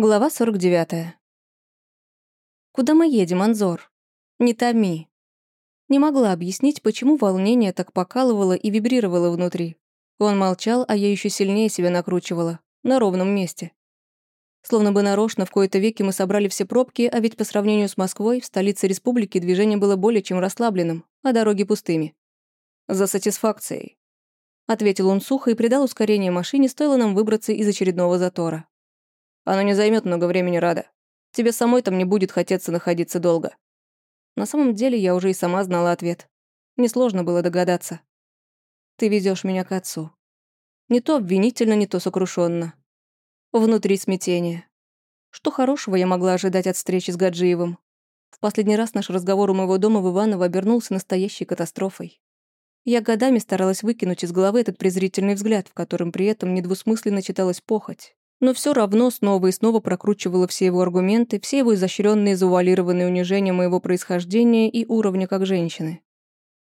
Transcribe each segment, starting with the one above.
Глава 49. Куда мы едем, Анзор? Не томи. Не могла объяснить, почему волнение так покалывало и вибрировало внутри. Он молчал, а я еще сильнее себя накручивала. На ровном месте. Словно бы нарочно в кои-то веки мы собрали все пробки, а ведь по сравнению с Москвой, в столице республики движение было более чем расслабленным, а дороги пустыми. «За сатисфакцией», — ответил он сухо и придал ускорение машине, стоило нам выбраться из очередного затора. Оно не займет много времени, Рада. Тебе самой там не будет хотеться находиться долго». На самом деле я уже и сама знала ответ. Несложно было догадаться. «Ты везешь меня к отцу». Не то обвинительно, не то сокрушенно. Внутри смятение. Что хорошего я могла ожидать от встречи с Гаджиевым? В последний раз наш разговор у моего дома в Иваново обернулся настоящей катастрофой. Я годами старалась выкинуть из головы этот презрительный взгляд, в котором при этом недвусмысленно читалась похоть но все равно снова и снова прокручивала все его аргументы, все его изощренные завуалированные унижения моего происхождения и уровня как женщины.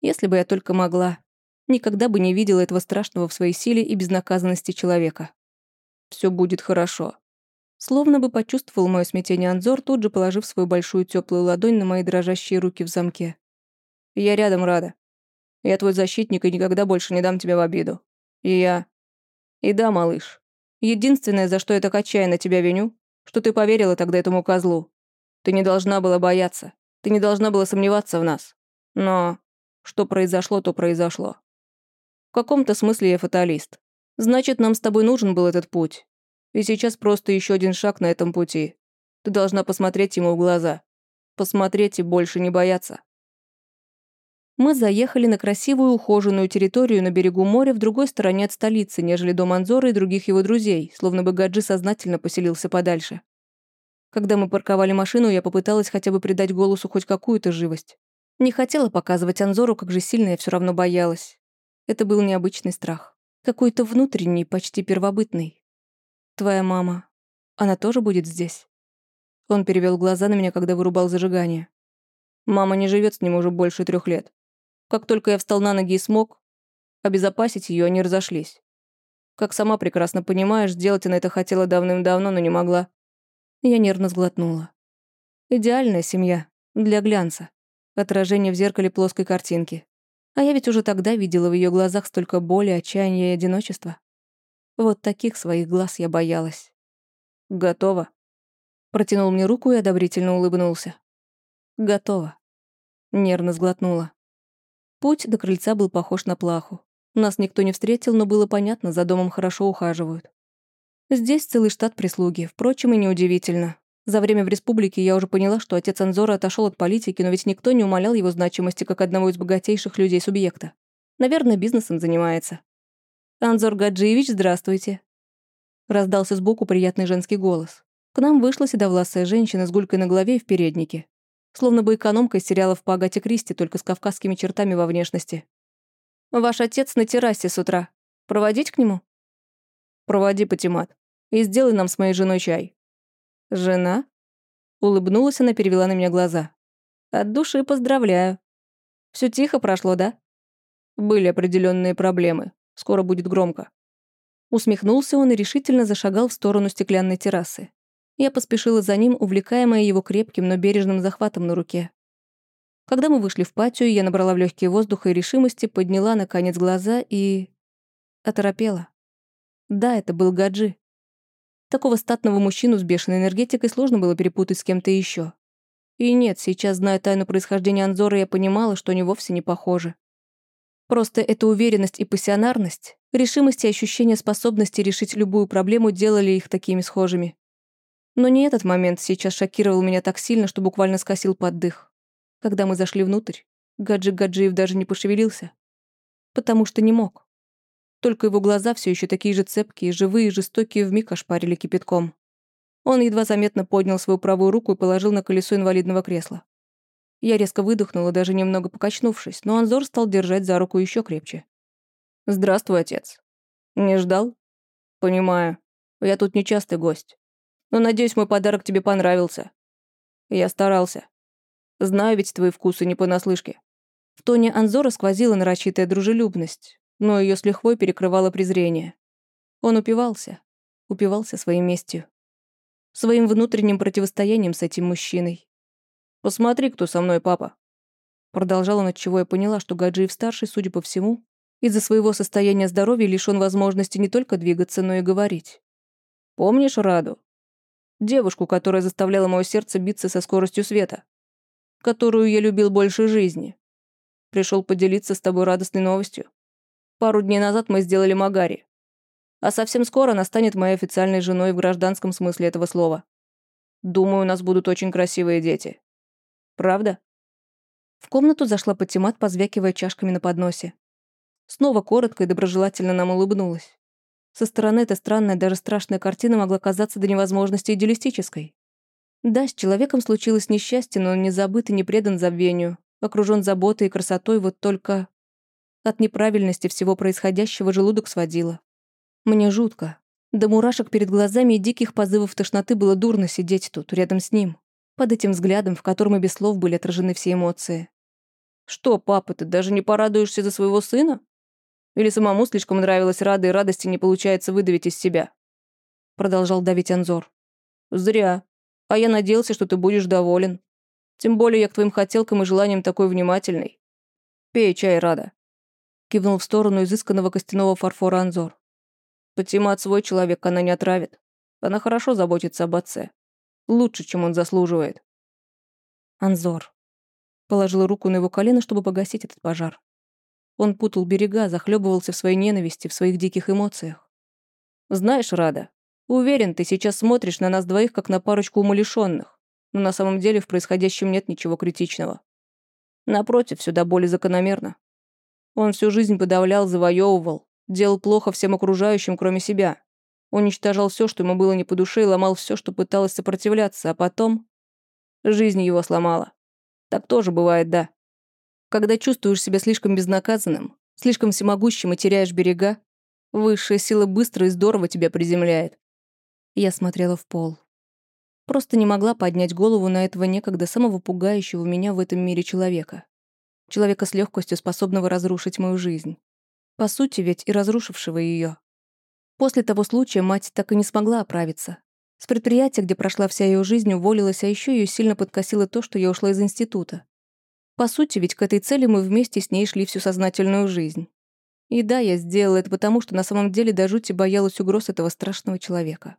Если бы я только могла, никогда бы не видела этого страшного в своей силе и безнаказанности человека. Все будет хорошо. Словно бы почувствовал мое смятение Анзор, тут же положив свою большую теплую ладонь на мои дрожащие руки в замке. «Я рядом, Рада. Я твой защитник и никогда больше не дам тебя в обиду. И я... И да, малыш, Единственное, за что я так отчаянно тебя виню, что ты поверила тогда этому козлу. Ты не должна была бояться. Ты не должна была сомневаться в нас. Но что произошло, то произошло. В каком-то смысле я фаталист. Значит, нам с тобой нужен был этот путь. И сейчас просто еще один шаг на этом пути. Ты должна посмотреть ему в глаза. Посмотреть и больше не бояться. Мы заехали на красивую ухоженную территорию на берегу моря в другой стороне от столицы, нежели дом Анзора и других его друзей, словно бы Гаджи сознательно поселился подальше. Когда мы парковали машину, я попыталась хотя бы придать голосу хоть какую-то живость. Не хотела показывать Анзору, как же сильно я все равно боялась. Это был необычный страх. Какой-то внутренний, почти первобытный. Твоя мама. Она тоже будет здесь? Он перевел глаза на меня, когда вырубал зажигание. Мама не живет с ним уже больше трех лет. Как только я встал на ноги и смог обезопасить ее, они разошлись. Как сама прекрасно понимаешь, сделать она это хотела давным-давно, но не могла. Я нервно сглотнула. Идеальная семья. Для глянца. Отражение в зеркале плоской картинки. А я ведь уже тогда видела в ее глазах столько боли, отчаяния и одиночества. Вот таких своих глаз я боялась. «Готово». Протянул мне руку и одобрительно улыбнулся. «Готово». Нервно сглотнула. Путь до крыльца был похож на плаху. Нас никто не встретил, но было понятно, за домом хорошо ухаживают. Здесь целый штат прислуги, впрочем, и неудивительно. За время в республике я уже поняла, что отец Анзора отошел от политики, но ведь никто не умолял его значимости как одного из богатейших людей субъекта. Наверное, бизнесом занимается. «Анзор Гаджиевич, здравствуйте!» Раздался сбоку приятный женский голос. К нам вышла седовласая женщина с гулькой на голове и в переднике. Словно бы экономка из сериалов по Агате Кристи, только с кавказскими чертами во внешности. «Ваш отец на террасе с утра. Проводить к нему?» «Проводи, Патимат. И сделай нам с моей женой чай». «Жена?» Улыбнулась она, перевела на меня глаза. «От души поздравляю. Все тихо прошло, да?» «Были определенные проблемы. Скоро будет громко». Усмехнулся он и решительно зашагал в сторону стеклянной террасы. Я поспешила за ним, увлекаемая его крепким, но бережным захватом на руке. Когда мы вышли в патию, я набрала в легкие воздуха и решимости, подняла, наконец, глаза и... оторопела. Да, это был Гаджи. Такого статного мужчину с бешеной энергетикой сложно было перепутать с кем-то еще. И нет, сейчас, зная тайну происхождения Анзора, я понимала, что они вовсе не похожи. Просто эта уверенность и пассионарность, решимость и ощущение способности решить любую проблему делали их такими схожими. Но не этот момент сейчас шокировал меня так сильно, что буквально скосил под дых. Когда мы зашли внутрь, Гаджи Гаджиев даже не пошевелился. Потому что не мог. Только его глаза все еще такие же цепкие, живые, жестокие, вмиг ошпарили кипятком. Он едва заметно поднял свою правую руку и положил на колесо инвалидного кресла. Я резко выдохнула, даже немного покачнувшись, но Анзор стал держать за руку еще крепче. «Здравствуй, отец. Не ждал?» «Понимаю. Я тут нечастый гость. Но, надеюсь, мой подарок тебе понравился. Я старался. Знаю ведь твои вкусы не понаслышке». В тоне Анзора сквозила нарочитая дружелюбность, но ее с лихвой перекрывало презрение. Он упивался, упивался своей местью. своим внутренним противостоянием с этим мужчиной. «Посмотри, кто со мной, папа». Продолжал он, чего я поняла, что Гаджиев-старший, судя по всему, из-за своего состояния здоровья лишён возможности не только двигаться, но и говорить. «Помнишь Раду? Девушку, которая заставляла мое сердце биться со скоростью света? Которую я любил больше жизни? Пришел поделиться с тобой радостной новостью. Пару дней назад мы сделали Магари. А совсем скоро она станет моей официальной женой в гражданском смысле этого слова. Думаю, у нас будут очень красивые дети. Правда? В комнату зашла Патимат, позвякивая чашками на подносе. Снова коротко и доброжелательно нам улыбнулась. Со стороны эта странная, даже страшная картина могла казаться до невозможности идеалистической. Да, с человеком случилось несчастье, но он не забыт и не предан забвению, окружен заботой и красотой, вот только... От неправильности всего происходящего желудок сводило. Мне жутко. До мурашек перед глазами и диких позывов тошноты было дурно сидеть тут, рядом с ним, под этим взглядом, в котором и без слов были отражены все эмоции. «Что, папа, ты даже не порадуешься за своего сына? Или самому слишком нравилось Рада, и радости не получается выдавить из себя?» Продолжал давить Анзор. «Зря. А я надеялся, что ты будешь доволен. Тем более я к твоим хотелкам и желаниям такой внимательный. Пей чай, Рада кивнул в сторону изысканного костяного фарфора Анзор. Патимат свой человек, она не отравит. Она хорошо заботится об отце. Лучше, чем он заслуживает. Анзор. Положила руку на его колено, чтобы погасить этот пожар. Он путал берега, захлебывался в своей ненависти, в своих диких эмоциях. «Знаешь, Рада, уверен, ты сейчас смотришь на нас двоих, как на парочку умалишенных, но на самом деле в происходящем нет ничего критичного. Напротив, сюда более закономерно. Он всю жизнь подавлял, завоевывал, делал плохо всем окружающим, кроме себя. Уничтожал все, что ему было не по душе, и ломал все, что пыталось сопротивляться, а потом... Жизнь его сломала. Так тоже бывает, да. Когда чувствуешь себя слишком безнаказанным, слишком всемогущим и теряешь берега, высшая сила быстро и здорово тебя приземляет. Я смотрела в пол. Просто не могла поднять голову на этого некогда самого пугающего меня в этом мире человека. Человека с легкостью способного разрушить мою жизнь. По сути, ведь и разрушившего ее. После того случая мать так и не смогла оправиться. С предприятия, где прошла вся ее жизнь, уволилась, а еще ее сильно подкосило то, что я ушла из института. По сути, ведь к этой цели мы вместе с ней шли всю сознательную жизнь. И да, я сделала это потому, что на самом деле до жути боялась угроз этого страшного человека.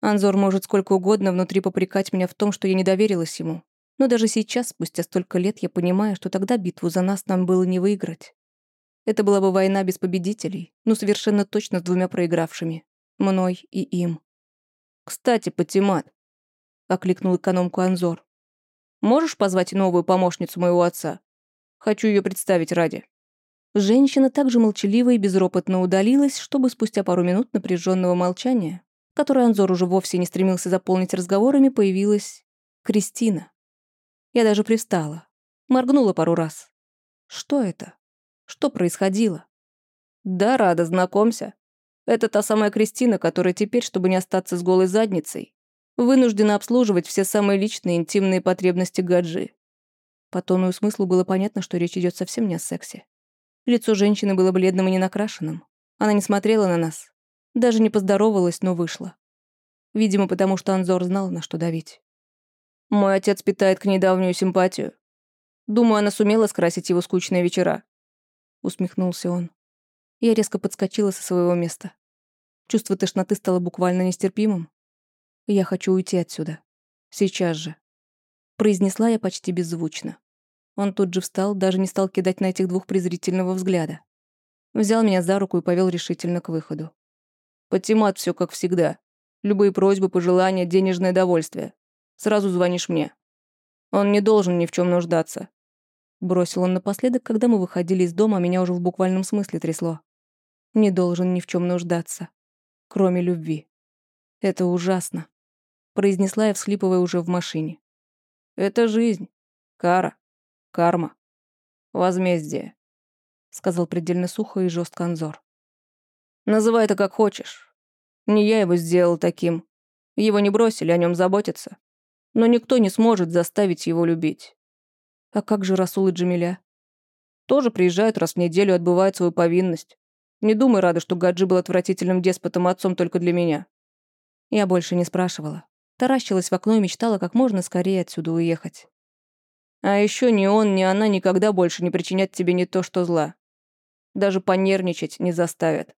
Анзор может сколько угодно внутри попрекать меня в том, что я не доверилась ему. Но даже сейчас, спустя столько лет, я понимаю, что тогда битву за нас нам было не выиграть. Это была бы война без победителей, но совершенно точно с двумя проигравшими. Мной и им. «Кстати, Патимат», — окликнул экономку Анзор. «Можешь позвать новую помощницу моего отца? Хочу ее представить ради». Женщина также молчаливо и безропотно удалилась, чтобы спустя пару минут напряженного молчания, которое Анзор уже вовсе не стремился заполнить разговорами, появилась Кристина. Я даже привстала. Моргнула пару раз. Что это? Что происходило? Да, рада, знакомься. Это та самая Кристина, которая теперь, чтобы не остаться с голой задницей, вынуждена обслуживать все самые личные интимные потребности Гаджи. По тону и смыслу было понятно, что речь идет совсем не о сексе. Лицо женщины было бледным и ненакрашенным. Она не смотрела на нас. Даже не поздоровалась, но вышла. Видимо, потому что Анзор знал, на что давить. Мой отец питает к ней давнюю симпатию. Думаю, она сумела скрасить его скучные вечера. Усмехнулся он. Я резко подскочила со своего места. Чувство тошноты стало буквально нестерпимым. Я хочу уйти отсюда. Сейчас же. Произнесла я почти беззвучно. Он тут же встал, даже не стал кидать на этих двух презрительного взгляда. Взял меня за руку и повел решительно к выходу. Патимат все как всегда. Любые просьбы, пожелания, денежное довольствие. Сразу звонишь мне. Он не должен ни в чем нуждаться». Бросил он напоследок, когда мы выходили из дома, а меня уже в буквальном смысле трясло. «Не должен ни в чем нуждаться. Кроме любви. Это ужасно», — произнесла я, всхлипывая уже в машине. «Это жизнь. Кара. Карма. Возмездие», — сказал предельно сухо и жестко Анзор. «Называй это как хочешь. Не я его сделал таким. Его не бросили, о нем заботятся но никто не сможет заставить его любить. А как же Расул и Джамиля? Тоже приезжают раз в неделю, отбывают свою повинность. Не думай, Рада, что Гаджи был отвратительным деспотом отцом только для меня. Я больше не спрашивала. Таращилась в окно и мечтала как можно скорее отсюда уехать. А еще ни он, ни она никогда больше не причинят тебе ни то, что зла. Даже понервничать не заставят.